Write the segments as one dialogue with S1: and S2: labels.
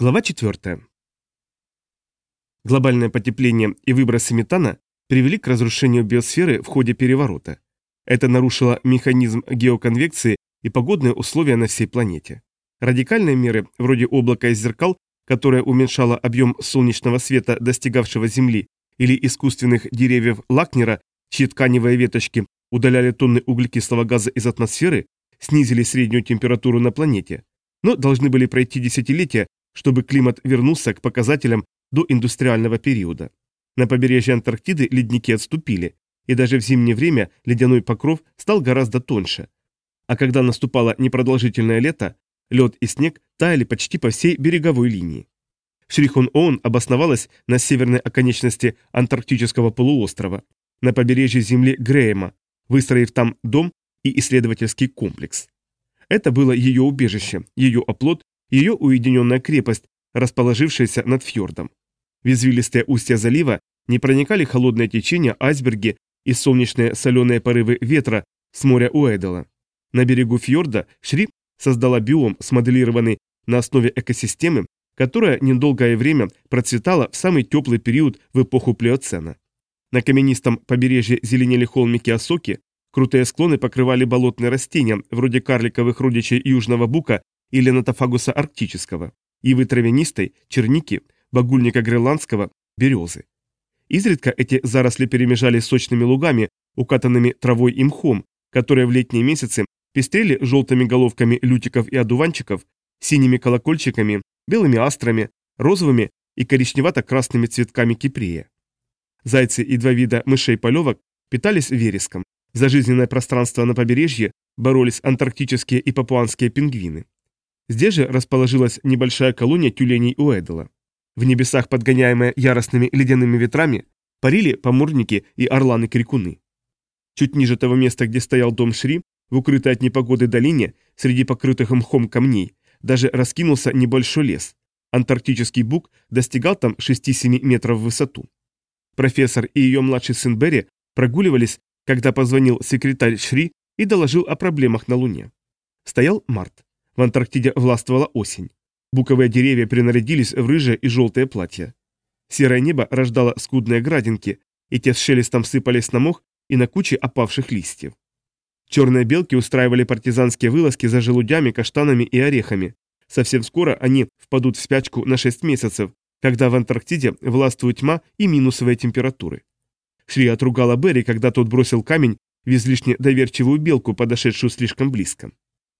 S1: Глава 4. Глобальное потепление и выбросы метана привели к разрушению биосферы в ходе переворота. Это нарушило механизм геоконвекции и погодные условия на всей планете. Радикальные меры, вроде облака из зеркал, которое уменьшало объем солнечного света, достигавшего Земли, или искусственных деревьев Лакнера, чьи тканевые веточки удаляли тонны углекислого газа из атмосферы, снизили среднюю температуру на планете, но должны были пройти десятилетия, чтобы климат вернулся к показателям до индустриального периода. На побережье Антарктиды ледники отступили, и даже в зимнее время ледяной покров стал гораздо тоньше. А когда наступало непродолжительное лето, лед и снег таяли почти по всей береговой линии. Шрихон-Оун обосновалась на северной оконечности Антарктического полуострова, на побережье земли Грейма, выстроив там дом и исследовательский комплекс. Это было ее убежище, ее оплот ее уединенная крепость, расположившаяся над фьордом. В извилистые устья залива не проникали холодные течения, айсберги и солнечные соленые порывы ветра с моря Уэдела. На берегу фьорда Шри создала биом, смоделированный на основе экосистемы, которая недолгое время процветала в самый теплый период в эпоху Плеоцена. На каменистом побережье зеленели холмики Осоки, крутые склоны покрывали болотные растения, вроде карликовых родичей южного бука или натофагуса арктического, ивы травянистой, черники, багульника гренландского, березы. Изредка эти заросли перемежались сочными лугами, укатанными травой и мхом, которые в летние месяцы пестрели желтыми головками лютиков и одуванчиков, синими колокольчиками, белыми астрами, розовыми и коричневато-красными цветками кипрея. Зайцы и два вида мышей-полевок питались вереском. За жизненное пространство на побережье боролись антарктические и папуанские пингвины. Здесь же расположилась небольшая колония тюленей Уэдела. В небесах, подгоняемые яростными ледяными ветрами, парили поморники и орланы-крикуны. Чуть ниже того места, где стоял дом Шри, в укрытой от непогоды долине, среди покрытых мхом камней, даже раскинулся небольшой лес. Антарктический бук достигал там 6-7 метров в высоту. Профессор и ее младший сын Берри прогуливались, когда позвонил секретарь Шри и доложил о проблемах на Луне. Стоял март. В Антарктиде властвовала осень. Буковые деревья принарядились в рыжие и желтые платья. Серое небо рождало скудные градинки, и те с шелестом сыпались на мох и на кучи опавших листьев. Черные белки устраивали партизанские вылазки за желудями, каштанами и орехами. Совсем скоро они впадут в спячку на 6 месяцев, когда в Антарктиде властвует тьма и минусовые температуры. Шри отругала Берри, когда тот бросил камень в излишне доверчивую белку, подошедшую слишком близко.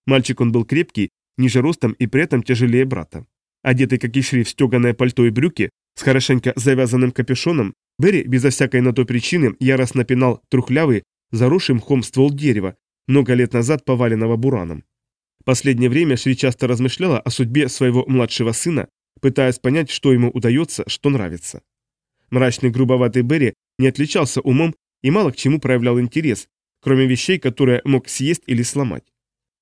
S1: Мальчик он был крепкий, ниже ростом и при этом тяжелее брата. Одетый как и Ишри в стеганое пальто и брюки, с хорошенько завязанным капюшоном, Берри безо всякой на то причины яростно пинал трухлявый, заросший мхом ствол дерева, много лет назад поваленного бураном. Последнее время Шри часто размышляла о судьбе своего младшего сына, пытаясь понять, что ему удается, что нравится. Мрачный грубоватый Берри не отличался умом и мало к чему проявлял интерес, кроме вещей, которые мог съесть или сломать.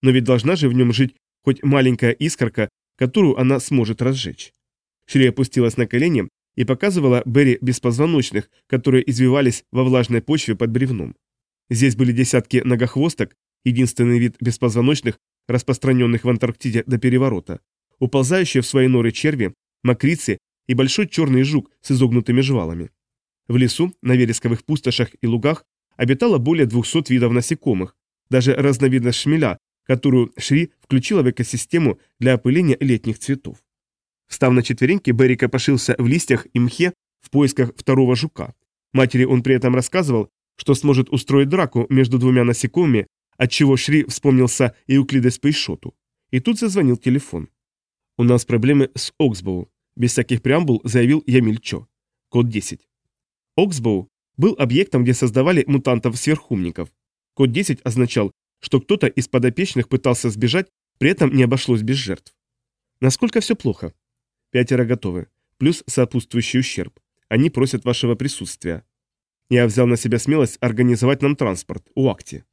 S1: Но ведь должна же в нем жить хоть маленькая искорка, которую она сможет разжечь. Шри опустилась на колени и показывала Берри беспозвоночных, которые извивались во влажной почве под бревном. Здесь были десятки ногохвосток, единственный вид беспозвоночных, распространенных в Антарктиде до переворота, уползающие в свои норы черви, мокрицы и большой черный жук с изогнутыми жвалами. В лесу, на вересковых пустошах и лугах обитало более 200 видов насекомых, даже разновидность шмеля, которую Шри включила в экосистему для опыления летних цветов. Встав на четвереньки, Берри копошился в листьях и мхе в поисках второго жука. Матери он при этом рассказывал, что сможет устроить драку между двумя насекомыми, отчего Шри вспомнился Эуклидес Пейшоту. И тут зазвонил телефон. «У нас проблемы с Оксбоу», – без всяких преамбул заявил Ямильчо. Код 10. Оксбоу был объектом, где создавали мутантов-сверхумников. Код 10 означал, что кто-то из подопечных пытался сбежать, при этом не обошлось без жертв. Насколько все плохо? Пятеро готовы, плюс сопутствующий ущерб. Они просят вашего присутствия. Я взял на себя смелость организовать нам транспорт, УАКТИ.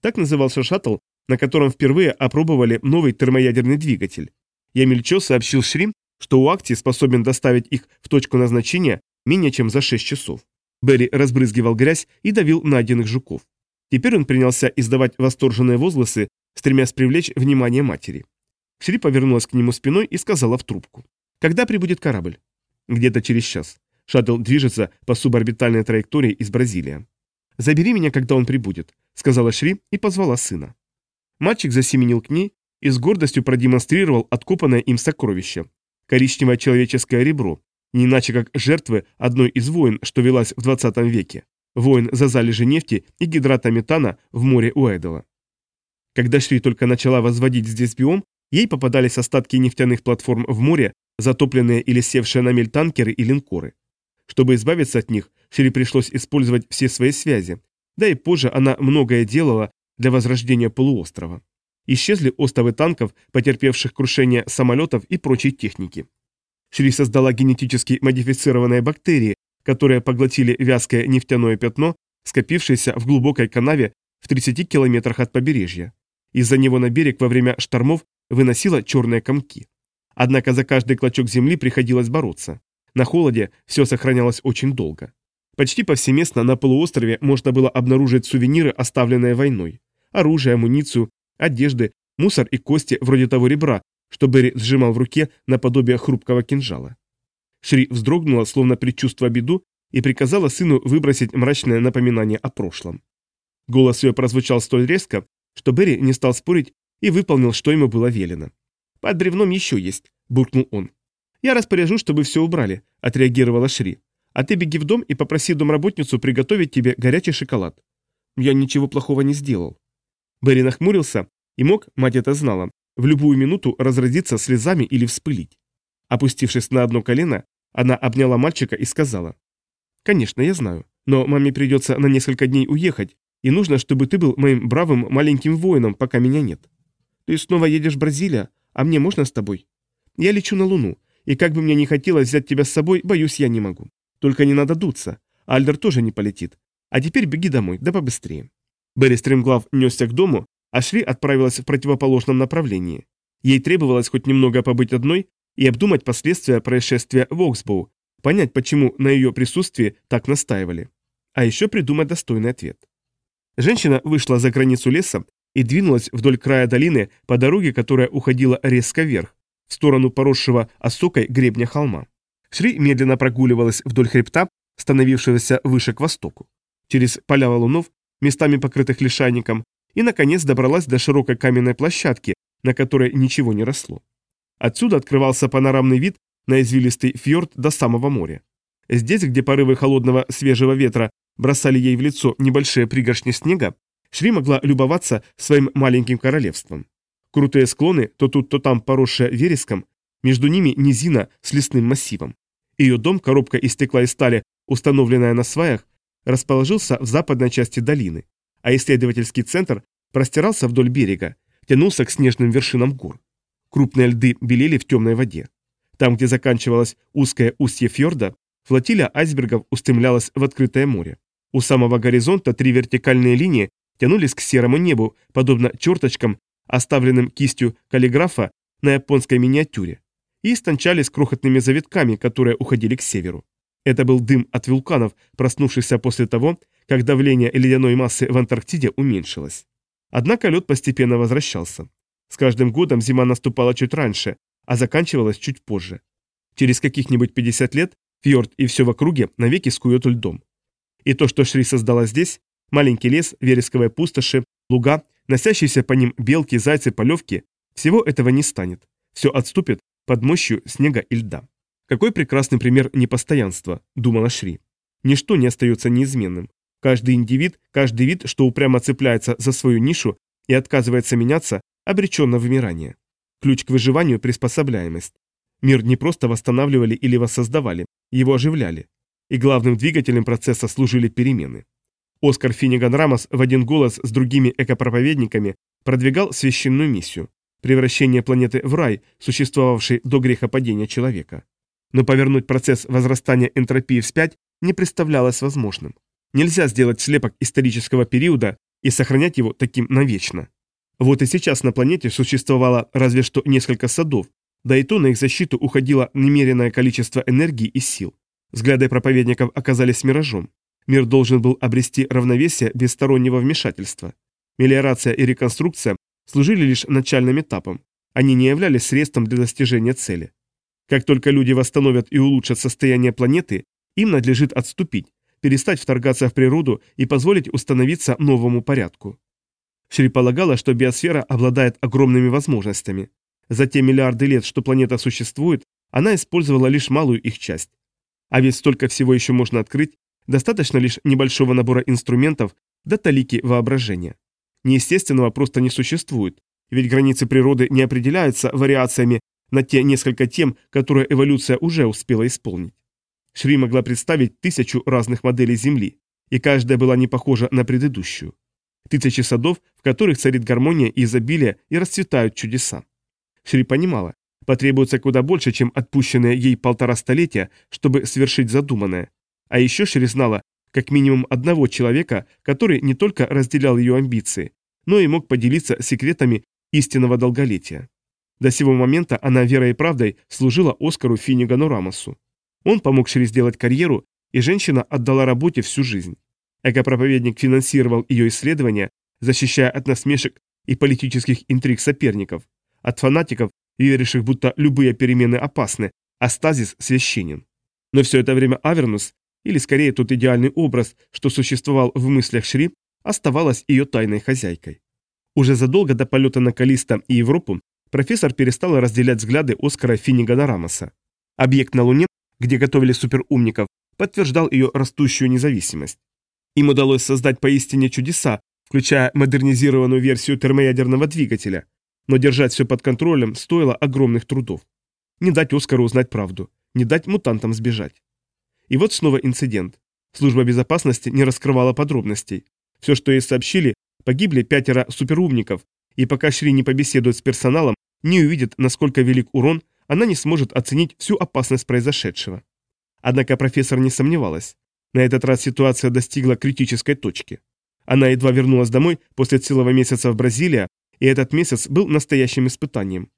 S1: Так назывался шаттл, на котором впервые опробовали новый термоядерный двигатель. Я мельчо сообщил Шрим, что УАКТИ способен доставить их в точку назначения менее чем за 6 часов. Берри разбрызгивал грязь и давил найденных жуков. Теперь он принялся издавать восторженные возгласы, стремясь привлечь внимание матери. Шри повернулась к нему спиной и сказала в трубку. Когда прибудет корабль? Где-то через час. Шаттл движется по суборбитальной траектории из Бразилии. «Забери меня, когда он прибудет», — сказала Шри и позвала сына. Мальчик засеменил к ней и с гордостью продемонстрировал откопанное им сокровище. Коричневое человеческое ребро, не иначе как жертвы одной из войн, что велась в 20 веке. Войн за залежи нефти и гидрата метана в море Уэдела. Когда Шри только начала возводить здесь биом, ей попадались остатки нефтяных платформ в море, затопленные или севшие на мель танкеры и линкоры. Чтобы избавиться от них, Шри пришлось использовать все свои связи, да и позже она многое делала для возрождения полуострова. Исчезли остовы танков, потерпевших крушение самолетов и прочей техники. Шри создала генетически модифицированные бактерии, которые поглотили вязкое нефтяное пятно, скопившееся в глубокой канаве в 30 километрах от побережья. Из-за него на берег во время штормов выносило черные комки. Однако за каждый клочок земли приходилось бороться. На холоде все сохранялось очень долго. Почти повсеместно на полуострове можно было обнаружить сувениры, оставленные войной. Оружие, амуницию, одежды, мусор и кости вроде того ребра, что Берри сжимал в руке наподобие хрупкого кинжала. Шри вздрогнула, словно предчувствуя беду, и приказала сыну выбросить мрачное напоминание о прошлом. Голос ее прозвучал столь резко, что Берри не стал спорить и выполнил, что ему было велено. «Под бревном еще есть», – буркнул он. «Я распоряжу, чтобы все убрали», – отреагировала Шри. «А ты беги в дом и попроси домработницу приготовить тебе горячий шоколад». «Я ничего плохого не сделал». Берри нахмурился и мог, мать это знала, в любую минуту разразиться слезами или вспылить. Опустившись на одно колено, она обняла мальчика и сказала. «Конечно, я знаю, но маме придется на несколько дней уехать, и нужно, чтобы ты был моим бравым маленьким воином, пока меня нет. Ты снова едешь в Бразилию, а мне можно с тобой? Я лечу на Луну, и как бы мне не хотелось взять тебя с собой, боюсь, я не могу. Только не надо дуться. Альдер тоже не полетит. А теперь беги домой, да побыстрее». Берри стремглав несся к дому, а Шри отправилась в противоположном направлении. Ей требовалось хоть немного побыть одной и обдумать последствия происшествия в Оксбоу, понять, почему на ее присутствии так настаивали. А еще придумать достойный ответ. Женщина вышла за границу леса и двинулась вдоль края долины по дороге, которая уходила резко вверх, в сторону поросшего осокой гребня холма. Шри медленно прогуливалась вдоль хребта, становившегося выше к востоку. Через поля валунов, местами покрытых лишайником, и, наконец, добралась до широкой каменной площадки, на которой ничего не росло. Отсюда открывался панорамный вид на извилистый фьорд до самого моря. Здесь, где порывы холодного свежего ветра бросали ей в лицо небольшие пригоршни снега, Шри могла любоваться своим маленьким королевством. Крутые склоны, то тут, то там поросшие вереском, между ними низина с лесным массивом. Ее дом, коробка из стекла и стали, установленная на сваях, расположился в западной части долины, а исследовательский центр простирался вдоль берега, тянулся к снежным вершинам гор. Крупные льды белели в темной воде. Там, где заканчивалось узкое устье фьорда, флотилия айсбергов устремлялась в открытое море. У самого горизонта три вертикальные линии тянулись к серому небу, подобно черточкам, оставленным кистью каллиграфа на японской миниатюре, и истончались крохотными завитками, которые уходили к северу. Это был дым от вулканов, проснувшихся после того, как давление ледяной массы в Антарктиде уменьшилось. Однако лед постепенно возвращался. С каждым годом зима наступала чуть раньше, а заканчивалась чуть позже. Через каких-нибудь 50 лет фьорд и все в округе навеки скует льдом. И то, что Шри создала здесь, маленький лес, вересковые пустоши, луга, носящиеся по ним белки, зайцы, полевки, всего этого не станет. Все отступит под мощью снега и льда. Какой прекрасный пример непостоянства, думала Шри. Ничто не остается неизменным. Каждый индивид, каждый вид, что упрямо цепляется за свою нишу и отказывается меняться, обречен на вымирание. Ключ к выживанию – приспособляемость. Мир не просто восстанавливали или воссоздавали, его оживляли. И главным двигателем процесса служили перемены. Оскар Финниган Рамос в один голос с другими экопроповедниками продвигал священную миссию – превращение планеты в рай, существовавший до грехопадения человека. Но повернуть процесс возрастания энтропии вспять не представлялось возможным. Нельзя сделать слепок исторического периода и сохранять его таким навечно. Вот и сейчас на планете существовало разве что несколько садов, да и то на их защиту уходило немеренное количество энергии и сил. Взгляды проповедников оказались миражом. Мир должен был обрести равновесие без стороннего вмешательства. Мелиорация и реконструкция служили лишь начальным этапом. Они не являлись средством для достижения цели. Как только люди восстановят и улучшат состояние планеты, им надлежит отступить, перестать вторгаться в природу и позволить установиться новому порядку. Шри полагала, что биосфера обладает огромными возможностями. За те миллиарды лет, что планета существует, она использовала лишь малую их часть. А ведь столько всего еще можно открыть, достаточно лишь небольшого набора инструментов до талики воображения. Неестественного просто не существует, ведь границы природы не определяются вариациями на те несколько тем, которые эволюция уже успела исполнить. Шри могла представить тысячу разных моделей Земли, и каждая была не похожа на предыдущую. Тысячи садов, в которых царит гармония и изобилие и расцветают чудеса. Шри понимала, потребуется куда больше, чем отпущенные ей полтора столетия, чтобы свершить задуманное. А еще Шри знала как минимум одного человека, который не только разделял ее амбиции, но и мог поделиться секретами истинного долголетия. До сего момента она верой и правдой служила Оскару Финнигану Рамосу. Он помог Шри сделать карьеру, и женщина отдала работе всю жизнь. Экопроповедник финансировал ее исследования, защищая от насмешек и политических интриг соперников, от фанатиков, веривших, будто любые перемены опасны, а стазис священен. Но все это время Авернус, или скорее тот идеальный образ, что существовал в мыслях Шри, оставалась ее тайной хозяйкой. Уже задолго до полета на Калиста и Европу профессор перестал разделять взгляды Оскара Финнигана Рамоса. Объект на Луне, где готовили суперумников, подтверждал ее растущую независимость. Им удалось создать поистине чудеса, включая модернизированную версию термоядерного двигателя, но держать все под контролем стоило огромных трудов. Не дать Оскару узнать правду, не дать мутантам сбежать. И вот снова инцидент. Служба безопасности не раскрывала подробностей. Все, что ей сообщили, погибли пятеро суперумников, и пока Шри не побеседует с персоналом, не увидит, насколько велик урон, она не сможет оценить всю опасность произошедшего. Однако профессор не сомневалась. На этот раз ситуация достигла критической точки. Она едва вернулась домой после целого месяца в Бразилии, и этот месяц был настоящим испытанием.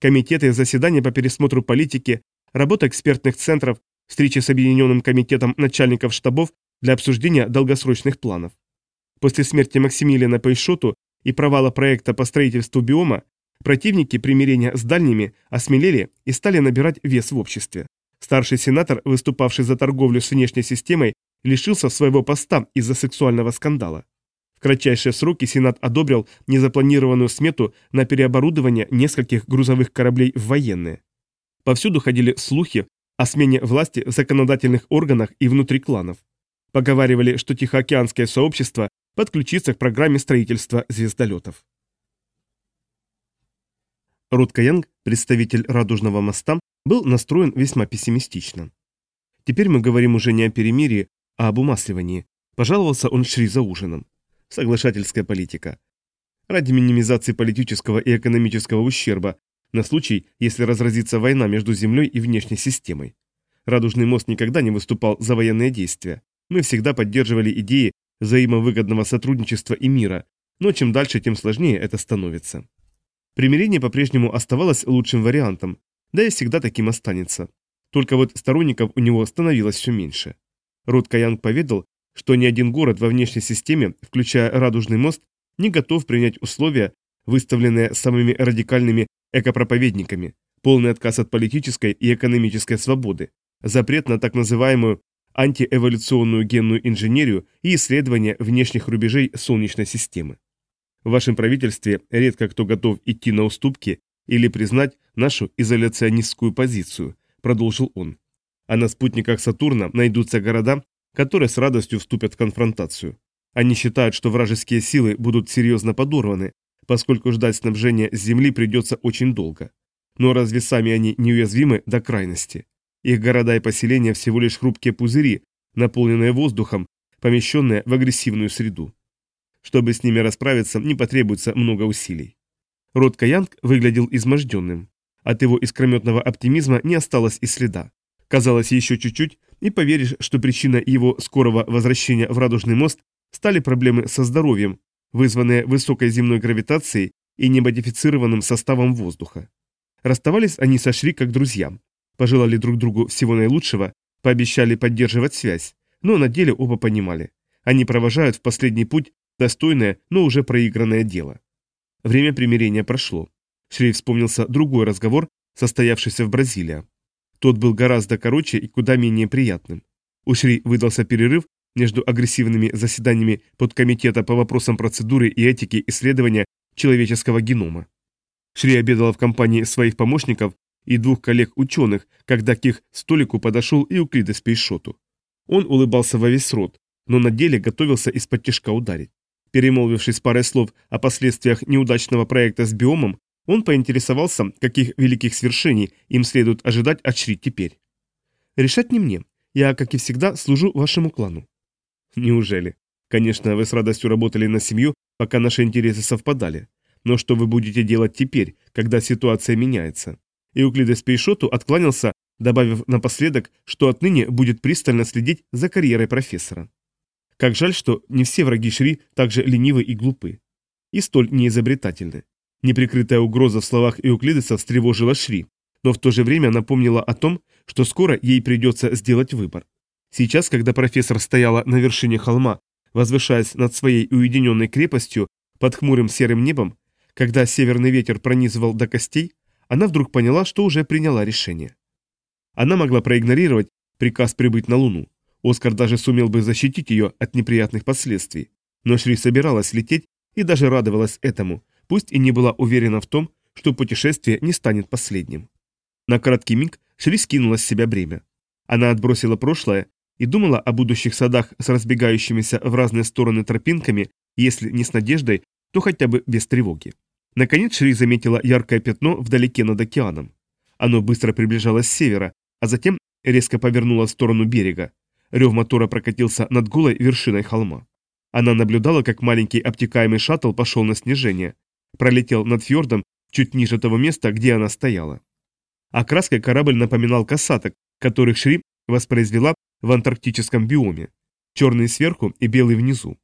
S1: Комитеты, заседания по пересмотру политики, работа экспертных центров, встречи с Объединенным комитетом начальников штабов для обсуждения долгосрочных планов. После смерти Максимилиана Пейшоту и провала проекта по строительству биома, противники примирения с дальними осмелели и стали набирать вес в обществе. Старший сенатор, выступавший за торговлю с внешней системой, лишился своего поста из-за сексуального скандала. В кратчайшие сроки Сенат одобрил незапланированную смету на переоборудование нескольких грузовых кораблей в военные. Повсюду ходили слухи о смене власти в законодательных органах и внутри кланов. Поговаривали, что Тихоокеанское сообщество подключится к программе строительства звездолетов. Рут Каянг, представитель Радужного моста, был настроен весьма пессимистично. «Теперь мы говорим уже не о перемирии, а об умасливании», – пожаловался он Шри за ужином. Соглашательская политика. Ради минимизации политического и экономического ущерба на случай, если разразится война между Землей и внешней системой. Радужный мост никогда не выступал за военные действия. Мы всегда поддерживали идеи взаимовыгодного сотрудничества и мира, но чем дальше, тем сложнее это становится. Примирение по-прежнему оставалось лучшим вариантом, да и всегда таким останется. Только вот сторонников у него становилось все меньше. Род Каянг поведал, что ни один город во внешней системе, включая Радужный мост, не готов принять условия, выставленные самыми радикальными экопроповедниками, полный отказ от политической и экономической свободы, запрет на так называемую антиэволюционную генную инженерию и исследование внешних рубежей Солнечной системы. В вашем правительстве редко кто готов идти на уступки или признать нашу изоляционистскую позицию, продолжил он. А на спутниках Сатурна найдутся города, которые с радостью вступят в конфронтацию. Они считают, что вражеские силы будут серьезно подорваны, поскольку ждать снабжения с Земли придется очень долго. Но разве сами они неуязвимы до крайности? Их города и поселения всего лишь хрупкие пузыри, наполненные воздухом, помещенные в агрессивную среду. Чтобы с ними расправиться, не потребуется много усилий. Род Каянг выглядел изможденным. От его искрометного оптимизма не осталось и следа. Казалось, еще чуть-чуть, и поверишь, что причиной его скорого возвращения в Радужный мост стали проблемы со здоровьем, вызванные высокой земной гравитацией и немодифицированным составом воздуха. Расставались они со Шри как друзьям пожелали друг другу всего наилучшего, пообещали поддерживать связь, но на деле оба понимали. Они провожают в последний путь достойное, но уже проигранное дело. Время примирения прошло. Шри вспомнился другой разговор, состоявшийся в Бразилии. Тот был гораздо короче и куда менее приятным. У Шри выдался перерыв между агрессивными заседаниями подкомитета по вопросам процедуры и этики исследования человеческого генома. Шри обедала в компании своих помощников и двух коллег-ученых, когда к их столику подошел и Уклидес Пейшоту. Он улыбался во весь рот, но на деле готовился из-под тяжка ударить. Перемолвившись парой слов о последствиях неудачного проекта с биомом, он поинтересовался, каких великих свершений им следует ожидать от Шри теперь. «Решать не мне. Я, как и всегда, служу вашему клану». «Неужели? Конечно, вы с радостью работали на семью, пока наши интересы совпадали. Но что вы будете делать теперь, когда ситуация меняется?» Эуклидес Пейшоту откланялся, добавив напоследок, что отныне будет пристально следить за карьерой профессора. Как жаль, что не все враги Шри так же ленивы и глупы. И столь неизобретательны. Неприкрытая угроза в словах Эуклидеса встревожила Шри, но в то же время напомнила о том, что скоро ей придется сделать выбор. Сейчас, когда профессор стояла на вершине холма, возвышаясь над своей уединенной крепостью под хмурым серым небом, когда северный ветер пронизывал до костей, она вдруг поняла, что уже приняла решение. Она могла проигнорировать приказ прибыть на Луну. Оскар даже сумел бы защитить ее от неприятных последствий. Но Шри собиралась лететь и даже радовалась этому, пусть и не была уверена в том, что путешествие не станет последним. На краткий миг Шри скинула с себя бремя. Она отбросила прошлое и думала о будущих садах с разбегающимися в разные стороны тропинками, если не с надеждой, то хотя бы без тревоги. Наконец Шри заметила яркое пятно вдалеке над океаном. Оно быстро приближалось с севера, а затем резко повернуло в сторону берега. Рев мотора прокатился над голой вершиной холма. Она наблюдала, как маленький обтекаемый шаттл пошел на снижение пролетел над фьордом чуть ниже того места, где она стояла. Окраской корабль напоминал касаток, которых Шри воспроизвела в антарктическом биоме. Черный сверху и белый внизу.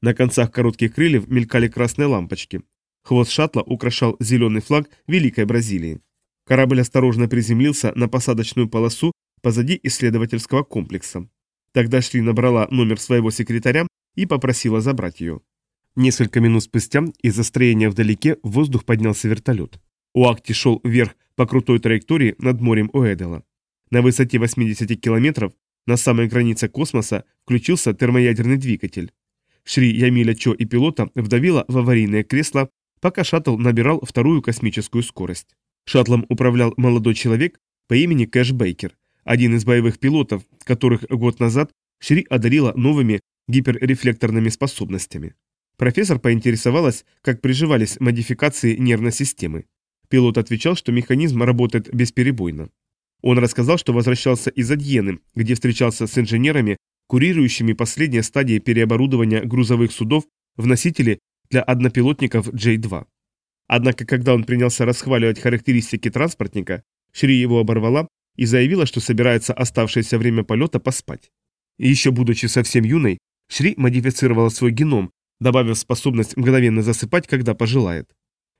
S1: На концах коротких крыльев мелькали красные лампочки. Хвост шаттла украшал зеленый флаг Великой Бразилии. Корабль осторожно приземлился на посадочную полосу позади исследовательского комплекса. Тогда Шри набрала номер своего секретаря и попросила забрать ее. Несколько минут спустя из-за строения вдалеке в воздух поднялся вертолет. Уакти шел вверх по крутой траектории над морем Уэдела. На высоте 80 километров на самой границе космоса включился термоядерный двигатель. Шри Ямиля Чо и пилота вдавило в аварийное кресло, пока шаттл набирал вторую космическую скорость. Шаттлом управлял молодой человек по имени Кэш Бейкер, один из боевых пилотов, которых год назад Шри одарила новыми гиперрефлекторными способностями. Профессор поинтересовалась, как приживались модификации нервной системы. Пилот отвечал, что механизм работает бесперебойно. Он рассказал, что возвращался из Адьены, где встречался с инженерами, курирующими последние стадии переоборудования грузовых судов в носители для однопилотников J-2. Однако, когда он принялся расхваливать характеристики транспортника, Шри его оборвала и заявила, что собирается оставшееся время полета поспать. И еще будучи совсем юной, Шри модифицировала свой геном, добавив способность мгновенно засыпать, когда пожелает.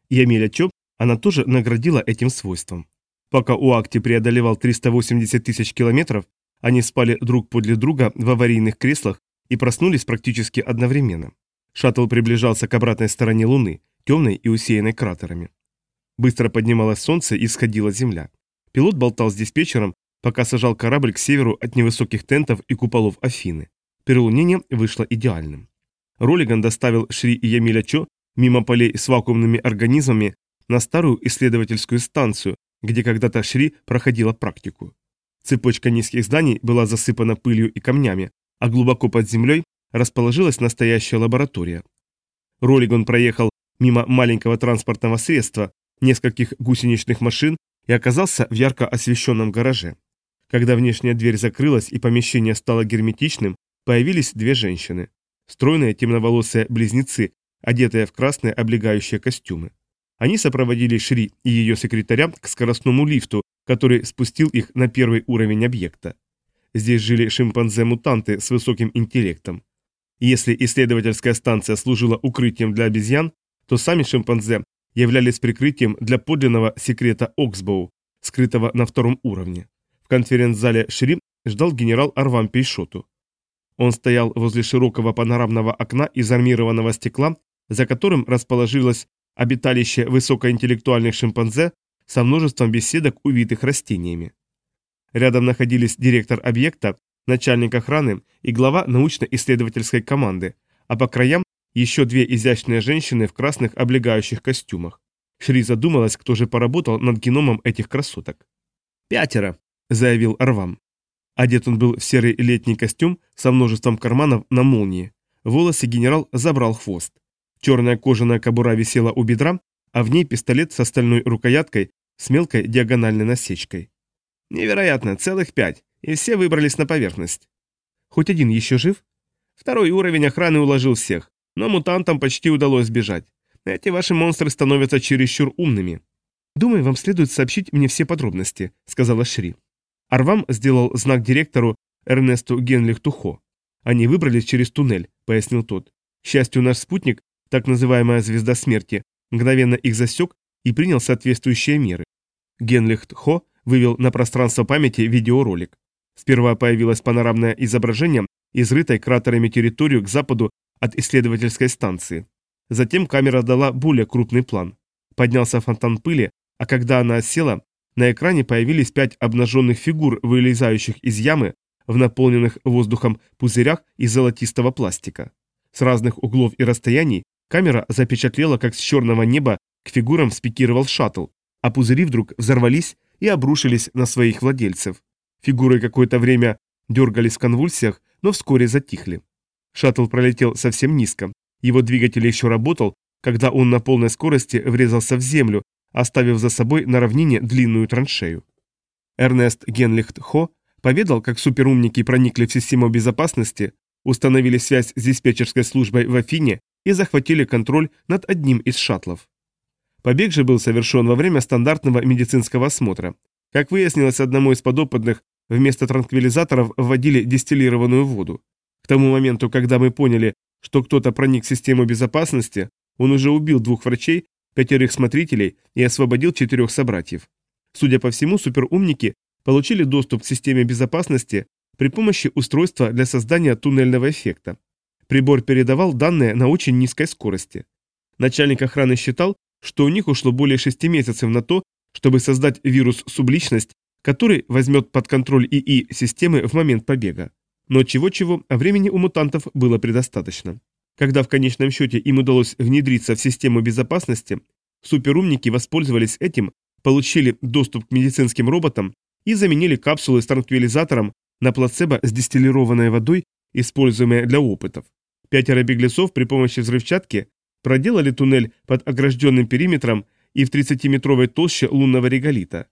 S1: И Амеля Чоп она тоже наградила этим свойством. Пока Уакти преодолевал 380 тысяч километров, они спали друг подле друга в аварийных креслах и проснулись практически одновременно. Шаттл приближался к обратной стороне Луны, темной и усеянной кратерами. Быстро поднималось солнце и сходила земля. Пилот болтал с диспетчером, пока сажал корабль к северу от невысоких тентов и куполов Афины. Перелунение вышло идеальным. Ролиган доставил Шри и Ямиля Чо мимо полей с вакуумными организмами на старую исследовательскую станцию, где когда-то Шри проходила практику. Цепочка низких зданий была засыпана пылью и камнями, а глубоко под землей расположилась настоящая лаборатория. Ролиган проехал мимо маленького транспортного средства, нескольких гусеничных машин и оказался в ярко освещенном гараже. Когда внешняя дверь закрылась и помещение стало герметичным, появились две женщины. Стройные темноволосые близнецы, одетые в красные облегающие костюмы. Они сопроводили Шри и ее секретаря к скоростному лифту, который спустил их на первый уровень объекта. Здесь жили шимпанзе-мутанты с высоким интеллектом. Если исследовательская станция служила укрытием для обезьян, то сами шимпанзе являлись прикрытием для подлинного секрета Оксбоу, скрытого на втором уровне. В конференц-зале Шри ждал генерал Арвам Пейшоту. Он стоял возле широкого панорамного окна из армированного стекла, за которым расположилось обиталище высокоинтеллектуальных шимпанзе со множеством беседок, увитых растениями. Рядом находились директор объекта, начальник охраны и глава научно-исследовательской команды, а по краям еще две изящные женщины в красных облегающих костюмах. Шри задумалась, кто же поработал над геномом этих красоток. «Пятеро», — заявил Арвам. Одет он был в серый летний костюм со множеством карманов на молнии. Волосы генерал забрал хвост. Черная кожаная кобура висела у бедра, а в ней пистолет с остальной рукояткой с мелкой диагональной насечкой. Невероятно, целых пять, и все выбрались на поверхность. Хоть один еще жив? Второй уровень охраны уложил всех, но мутантам почти удалось сбежать. Эти ваши монстры становятся чересчур умными. Думаю, вам следует сообщить мне все подробности, сказала Шри. Арвам сделал знак директору Эрнесту Генлихтухо. Они выбрались через туннель, пояснил тот. К счастью, наш спутник, так называемая звезда смерти, мгновенно их засек и принял соответствующие меры. Генлихт Хо вывел на пространство памяти видеоролик. Сперва появилось панорамное изображение, изрытой кратерами территорию к западу от исследовательской станции. Затем камера дала более крупный план. Поднялся фонтан пыли, а когда она осела, на экране появились пять обнаженных фигур, вылезающих из ямы в наполненных воздухом пузырях из золотистого пластика. С разных углов и расстояний камера запечатлела, как с черного неба к фигурам спикировал шаттл, а пузыри вдруг взорвались и обрушились на своих владельцев. Фигуры какое-то время дергались в конвульсиях, но вскоре затихли. Шаттл пролетел совсем низко. Его двигатель еще работал, когда он на полной скорости врезался в землю, оставив за собой на равнине длинную траншею. Эрнест Генлихт Хо поведал, как суперумники проникли в систему безопасности, установили связь с диспетчерской службой в Афине и захватили контроль над одним из шаттлов. Побег же был совершен во время стандартного медицинского осмотра. Как выяснилось одному из подопытных, вместо транквилизаторов вводили дистиллированную воду. К тому моменту, когда мы поняли, что кто-то проник в систему безопасности, он уже убил двух врачей, пятерых смотрителей и освободил четырех собратьев. Судя по всему, суперумники получили доступ к системе безопасности при помощи устройства для создания туннельного эффекта. Прибор передавал данные на очень низкой скорости. Начальник охраны считал, что у них ушло более шести месяцев на то, чтобы создать вирус-субличность, который возьмет под контроль ИИ системы в момент побега. Но чего-чего, а времени у мутантов было предостаточно. Когда в конечном счете им удалось внедриться в систему безопасности, суперумники воспользовались этим, получили доступ к медицинским роботам и заменили капсулы с транквилизатором на плацебо с дистиллированной водой, используемые для опытов. Пятеро беглецов при помощи взрывчатки проделали туннель под огражденным периметром и в 30-метровой толще лунного реголита.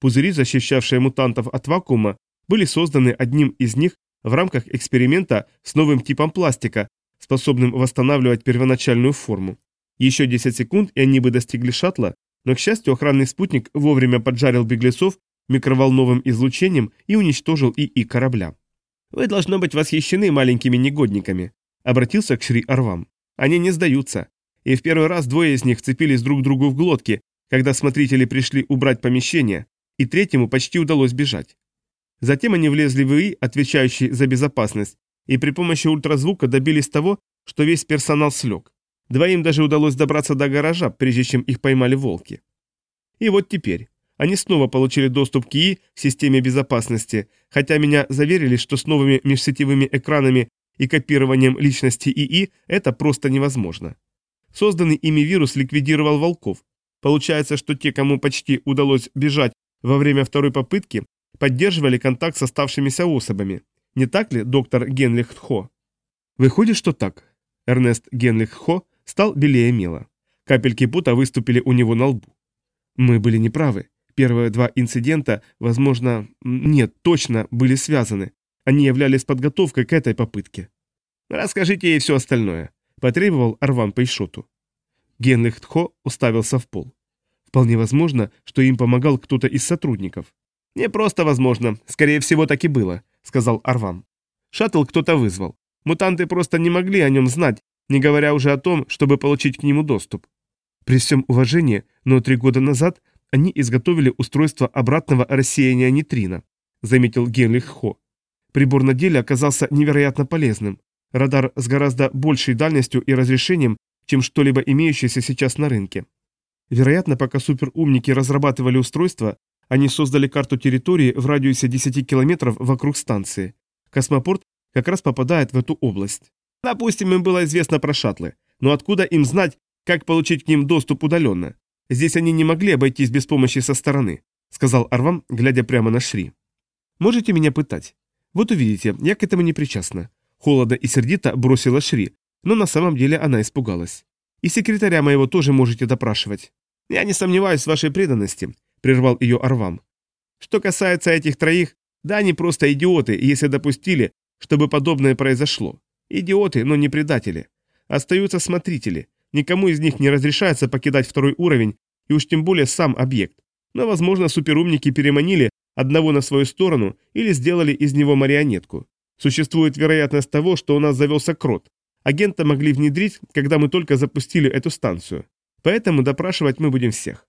S1: Пузыри, защищавшие мутантов от вакуума, были созданы одним из них в рамках эксперимента с новым типом пластика, способным восстанавливать первоначальную форму. Еще 10 секунд, и они бы достигли шаттла, но, к счастью, охранный спутник вовремя поджарил беглецов микроволновым излучением и уничтожил ИИ корабля. «Вы должно быть восхищены маленькими негодниками», — обратился к Шри Арвам. «Они не сдаются. И в первый раз двое из них цепились друг другу в глотки, когда смотрители пришли убрать помещение, и третьему почти удалось бежать. Затем они влезли в ИИ, отвечающий за безопасность, и при помощи ультразвука добились того, что весь персонал слег. Двоим даже удалось добраться до гаража, прежде чем их поймали волки. И вот теперь. Они снова получили доступ к ИИ в системе безопасности, хотя меня заверили, что с новыми межсетевыми экранами и копированием личности ИИ это просто невозможно. Созданный ими вирус ликвидировал волков. Получается, что те, кому почти удалось бежать во время второй попытки, поддерживали контакт с оставшимися особами. Не так ли, доктор Генлих Хо? Выходит, что так. Эрнест Генлих Хо стал белее мела. Капельки пута выступили у него на лбу. Мы были неправы. Первые два инцидента, возможно, нет, точно были связаны. Они являлись подготовкой к этой попытке. Расскажите ей все остальное, потребовал Арван Пейшоту. Генлих Тхо уставился в пол. Вполне возможно, что им помогал кто-то из сотрудников. Не просто возможно, скорее всего так и было, сказал Арван. Шаттл кто-то вызвал. Мутанты просто не могли о нем знать, не говоря уже о том, чтобы получить к нему доступ. При всем уважении, но три года назад они изготовили устройство обратного рассеяния нейтрино, заметил Генрих Хо. Прибор на деле оказался невероятно полезным. Радар с гораздо большей дальностью и разрешением, чем что-либо имеющееся сейчас на рынке. Вероятно, пока суперумники разрабатывали устройство, Они создали карту территории в радиусе 10 километров вокруг станции. Космопорт как раз попадает в эту область. Допустим, им было известно про шаттлы, но откуда им знать, как получить к ним доступ удаленно? Здесь они не могли обойтись без помощи со стороны, сказал Арвам, глядя прямо на Шри. Можете меня пытать. Вот увидите, я к этому не причастна. Холодно и сердито бросила Шри, но на самом деле она испугалась. И секретаря моего тоже можете допрашивать. Я не сомневаюсь в вашей преданности, прервал ее Арвам. Что касается этих троих, да они просто идиоты, если допустили, чтобы подобное произошло. Идиоты, но не предатели. Остаются смотрители. Никому из них не разрешается покидать второй уровень, и уж тем более сам объект. Но, возможно, суперумники переманили одного на свою сторону или сделали из него марионетку. Существует вероятность того, что у нас завелся крот. Агента могли внедрить, когда мы только запустили эту станцию. Поэтому допрашивать мы будем всех.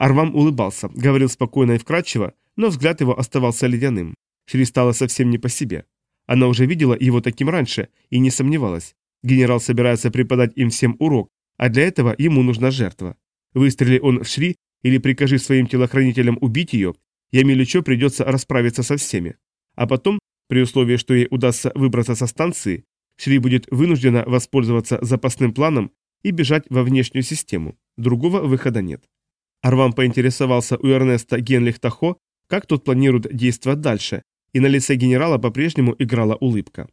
S1: Арвам улыбался, говорил спокойно и вкрадчиво, но взгляд его оставался ледяным. Шри стало совсем не по себе. Она уже видела его таким раньше и не сомневалась. Генерал собирается преподать им всем урок, а для этого ему нужна жертва. Выстрели он в Шри или прикажи своим телохранителям убить ее, Ямилючо придется расправиться со всеми. А потом, при условии, что ей удастся выбраться со станции, Шри будет вынуждена воспользоваться запасным планом и бежать во внешнюю систему. Другого выхода нет. Арвам поинтересовался у Эрнеста Генлих Тахо, как тот планирует действовать дальше, и на лице генерала по-прежнему играла улыбка.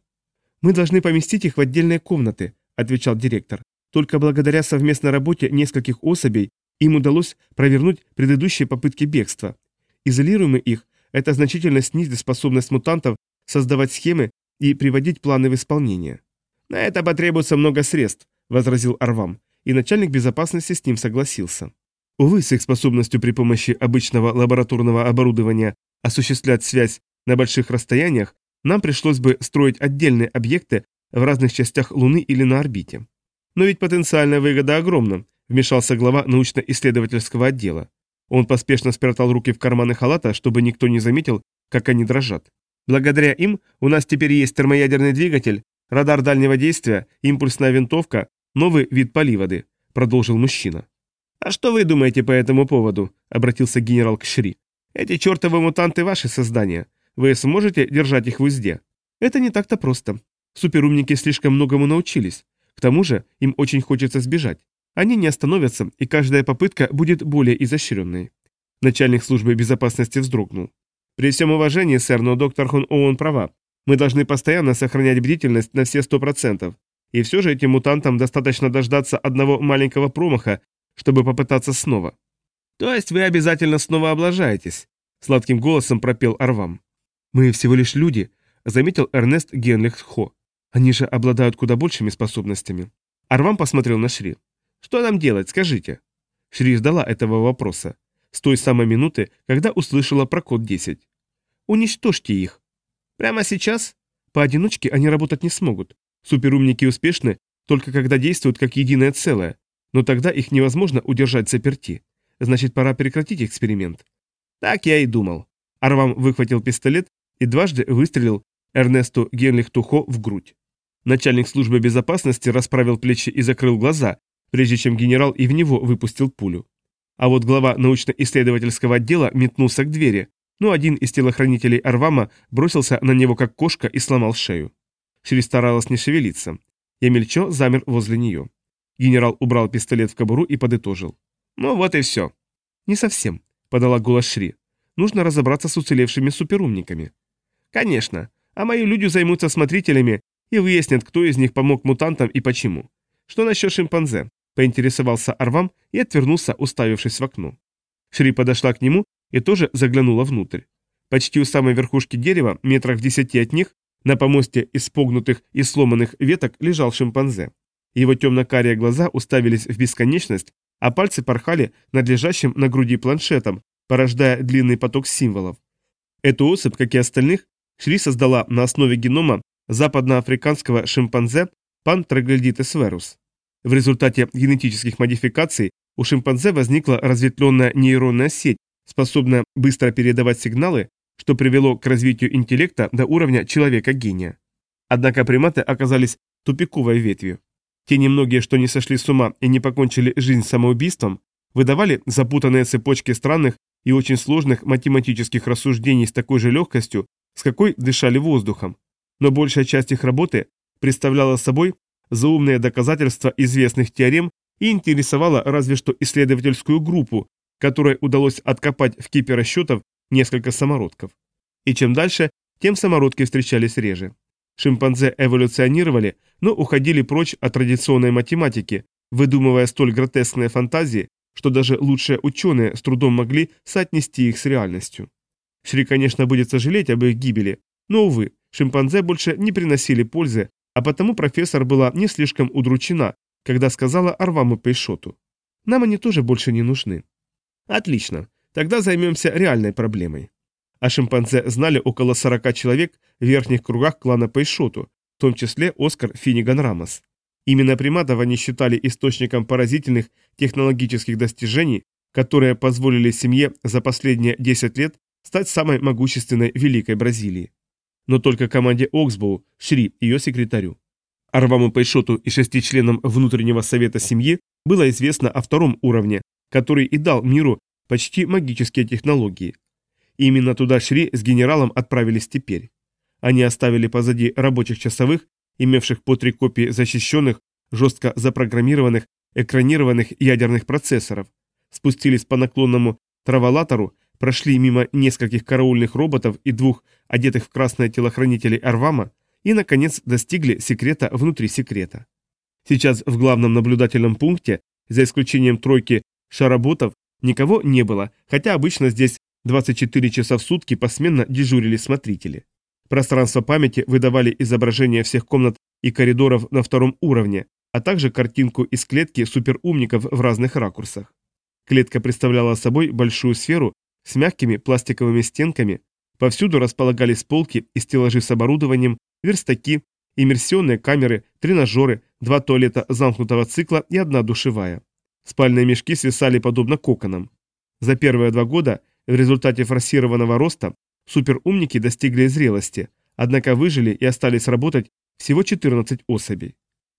S1: «Мы должны поместить их в отдельные комнаты», – отвечал директор. «Только благодаря совместной работе нескольких особей им удалось провернуть предыдущие попытки бегства. Изолируем мы их, это значительно снизит способность мутантов создавать схемы и приводить планы в исполнение». «На это потребуется много средств», – возразил Арвам, и начальник безопасности с ним согласился. Увы, с их способностью при помощи обычного лабораторного оборудования осуществлять связь на больших расстояниях, нам пришлось бы строить отдельные объекты в разных частях Луны или на орбите. Но ведь потенциальная выгода огромна, вмешался глава научно-исследовательского отдела. Он поспешно спрятал руки в карманы халата, чтобы никто не заметил, как они дрожат. Благодаря им у нас теперь есть термоядерный двигатель, радар дальнего действия, импульсная винтовка, новый вид поливоды, продолжил мужчина. «А что вы думаете по этому поводу?» – обратился генерал к Шри. «Эти чертовы мутанты – ваши создания. Вы сможете держать их в узде?» «Это не так-то просто. Суперумники слишком многому научились. К тому же им очень хочется сбежать. Они не остановятся, и каждая попытка будет более изощренной». Начальник службы безопасности вздрогнул. «При всем уважении, сэр, но доктор Хон Оуэн права. Мы должны постоянно сохранять бдительность на все сто процентов. И все же этим мутантам достаточно дождаться одного маленького промаха, чтобы попытаться снова. То есть вы обязательно снова облажаетесь, сладким голосом пропел Арвам. Мы всего лишь люди, заметил Эрнест Генлих Хо. Они же обладают куда большими способностями. Арвам посмотрел на Шри. Что нам делать, скажите? Шри ждала этого вопроса. С той самой минуты, когда услышала про код 10. Уничтожьте их. Прямо сейчас? Поодиночке они работать не смогут. Суперумники успешны только когда действуют как единое целое, но тогда их невозможно удержать заперти. Значит, пора прекратить эксперимент. Так я и думал. Арвам выхватил пистолет и дважды выстрелил Эрнесту Генлихтухо в грудь. Начальник службы безопасности расправил плечи и закрыл глаза, прежде чем генерал и в него выпустил пулю. А вот глава научно-исследовательского отдела метнулся к двери, но один из телохранителей Арвама бросился на него как кошка и сломал шею. Шри старалась не шевелиться. Емельчо замер возле нее. Генерал убрал пистолет в кобуру и подытожил. «Ну вот и все». «Не совсем», — подала голос Шри. «Нужно разобраться с уцелевшими суперумниками». «Конечно. А мои люди займутся смотрителями и выяснят, кто из них помог мутантам и почему. Что насчет шимпанзе?» — поинтересовался Арвам и отвернулся, уставившись в окно. Шри подошла к нему и тоже заглянула внутрь. Почти у самой верхушки дерева, метрах в десяти от них, на помосте из погнутых и сломанных веток лежал шимпанзе. Его темно-карие глаза уставились в бесконечность, а пальцы порхали над лежащим на груди планшетом, порождая длинный поток символов. Эту особь, как и остальных, Шри создала на основе генома западноафриканского шимпанзе Пантрагальдитес верус. В результате генетических модификаций у шимпанзе возникла разветвленная нейронная сеть, способная быстро передавать сигналы, что привело к развитию интеллекта до уровня человека-гения. Однако приматы оказались тупиковой ветвью. Те немногие, что не сошли с ума и не покончили жизнь самоубийством, выдавали запутанные цепочки странных и очень сложных математических рассуждений с такой же легкостью, с какой дышали воздухом, но большая часть их работы представляла собой заумные доказательства известных теорем и интересовала разве что исследовательскую группу, которой удалось откопать в кипе расчетов несколько самородков. И чем дальше, тем самородки встречались реже. Шимпанзе эволюционировали, но уходили прочь от традиционной математики, выдумывая столь гротескные фантазии, что даже лучшие ученые с трудом могли соотнести их с реальностью. Шри, конечно, будет сожалеть об их гибели, но, увы, шимпанзе больше не приносили пользы, а потому профессор была не слишком удручена, когда сказала Арваму Пейшоту. «Нам они тоже больше не нужны». «Отлично, тогда займемся реальной проблемой». А шимпанзе знали около 40 человек в верхних кругах клана Пейшоту, в том числе Оскар Финниган Рамос. Именно приматов они считали источником поразительных технологических достижений, которые позволили семье за последние 10 лет стать самой могущественной Великой Бразилии. Но только команде Оксбоу, Шри, ее секретарю. Арваму Пейшоту и шести членам внутреннего совета семьи было известно о втором уровне, который и дал миру почти магические технологии. Именно туда Шри с генералом отправились теперь. Они оставили позади рабочих часовых, имевших по три копии защищенных, жестко запрограммированных, экранированных ядерных процессоров, спустились по наклонному траволатору, прошли мимо нескольких караульных роботов и двух одетых в красные телохранителей Арвама и, наконец, достигли секрета внутри секрета. Сейчас в главном наблюдательном пункте, за исключением тройки шароботов, никого не было, хотя обычно здесь 24 часа в сутки посменно дежурили смотрители. Пространство памяти выдавали изображения всех комнат и коридоров на втором уровне, а также картинку из клетки суперумников в разных ракурсах. Клетка представляла собой большую сферу с мягкими пластиковыми стенками, повсюду располагались полки и стеллажи с оборудованием, верстаки, иммерсионные камеры, тренажеры, два туалета замкнутого цикла и одна душевая. Спальные мешки свисали подобно коконам. За первые два года в результате форсированного роста суперумники достигли зрелости, однако выжили и остались работать всего 14 особей.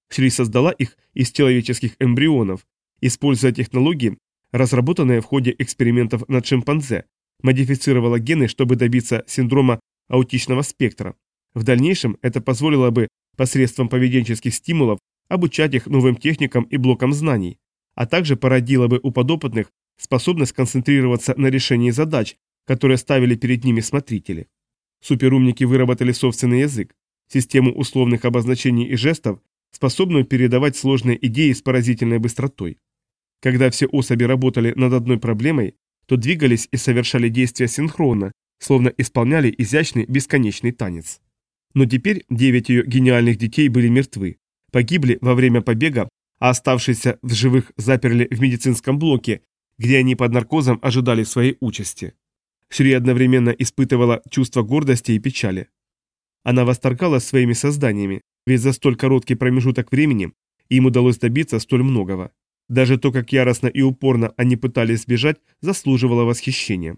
S1: Шри создала их из человеческих эмбрионов, используя технологии, разработанные в ходе экспериментов над шимпанзе, модифицировала гены, чтобы добиться синдрома аутичного спектра. В дальнейшем это позволило бы посредством поведенческих стимулов обучать их новым техникам и блокам знаний, а также породило бы у подопытных способность концентрироваться на решении задач, которые ставили перед ними смотрители. Суперумники выработали собственный язык, систему условных обозначений и жестов, способную передавать сложные идеи с поразительной быстротой. Когда все особи работали над одной проблемой, то двигались и совершали действия синхронно, словно исполняли изящный бесконечный танец. Но теперь девять ее гениальных детей были мертвы, погибли во время побега, а оставшиеся в живых заперли в медицинском блоке, где они под наркозом ожидали своей участи. Шри одновременно испытывала чувство гордости и печали. Она восторгалась своими созданиями, ведь за столь короткий промежуток времени им удалось добиться столь многого. Даже то, как яростно и упорно они пытались сбежать, заслуживало восхищения.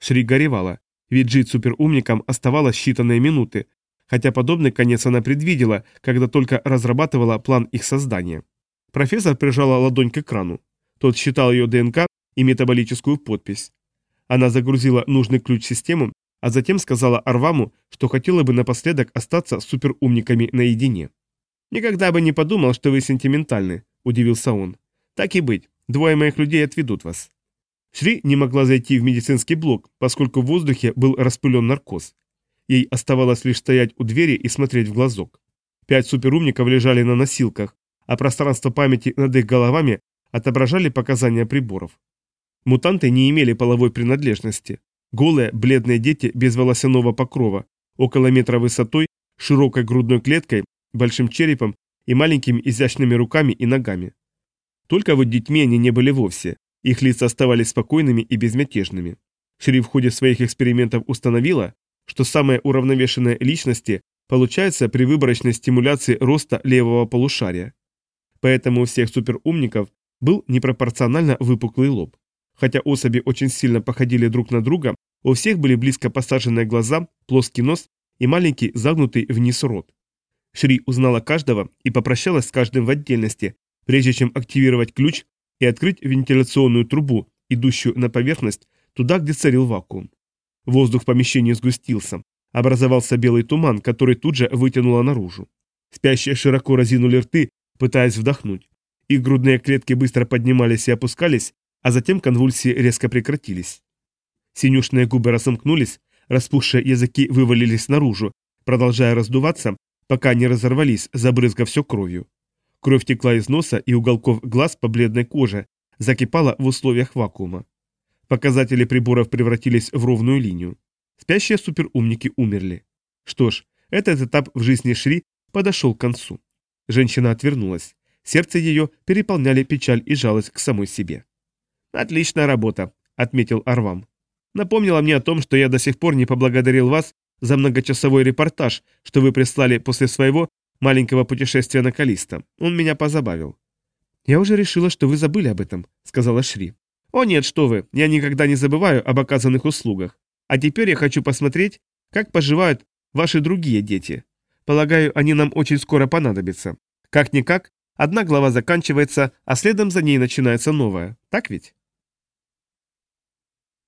S1: Шри горевала, ведь жить суперумникам оставалось считанные минуты, хотя подобный конец она предвидела, когда только разрабатывала план их создания. Профессор прижала ладонь к экрану. Тот считал ее ДНК и метаболическую подпись. Она загрузила нужный ключ в систему, а затем сказала Арваму, что хотела бы напоследок остаться суперумниками наедине. «Никогда бы не подумал, что вы сентиментальны», – удивился он. Так и быть, двое моих людей отведут вас. Шри не могла зайти в медицинский блок, поскольку в воздухе был распылен наркоз. Ей оставалось лишь стоять у двери и смотреть в глазок. Пять суперумников лежали на носилках, а пространство памяти над их головами отображали показания приборов. Мутанты не имели половой принадлежности. Голые, бледные дети без волосяного покрова, около метра высотой, широкой грудной клеткой, большим черепом и маленькими изящными руками и ногами. Только вот детьми они не были вовсе, их лица оставались спокойными и безмятежными. Шри в ходе своих экспериментов установила, что самые уравновешенные личности получаются при выборочной стимуляции роста левого полушария. Поэтому у всех суперумников был непропорционально выпуклый лоб. Хотя особи очень сильно походили друг на друга, у всех были близко посаженные глаза, плоский нос и маленький загнутый вниз рот. Шри узнала каждого и попрощалась с каждым в отдельности, прежде чем активировать ключ и открыть вентиляционную трубу, идущую на поверхность, туда, где царил вакуум. Воздух в помещении сгустился. Образовался белый туман, который тут же вытянуло наружу. Спящие широко разинули рты, пытаясь вдохнуть. Их грудные клетки быстро поднимались и опускались, а затем конвульсии резко прекратились. Синюшные губы разомкнулись, распухшие языки вывалились наружу, продолжая раздуваться, пока не разорвались, забрызгав все кровью. Кровь текла из носа и уголков глаз по бледной коже, закипала в условиях вакуума. Показатели приборов превратились в ровную линию. Спящие суперумники умерли. Что ж, этот этап в жизни Шри подошел к концу. Женщина отвернулась. Сердце ее переполняли печаль и жалость к самой себе. «Отличная работа», — отметил Арвам. «Напомнила мне о том, что я до сих пор не поблагодарил вас за многочасовой репортаж, что вы прислали после своего маленького путешествия на Калиста. Он меня позабавил». «Я уже решила, что вы забыли об этом», — сказала Шри. «О нет, что вы, я никогда не забываю об оказанных услугах. А теперь я хочу посмотреть, как поживают ваши другие дети. Полагаю, они нам очень скоро понадобятся. Как-никак, одна глава заканчивается, а следом за ней начинается новая. Так ведь?»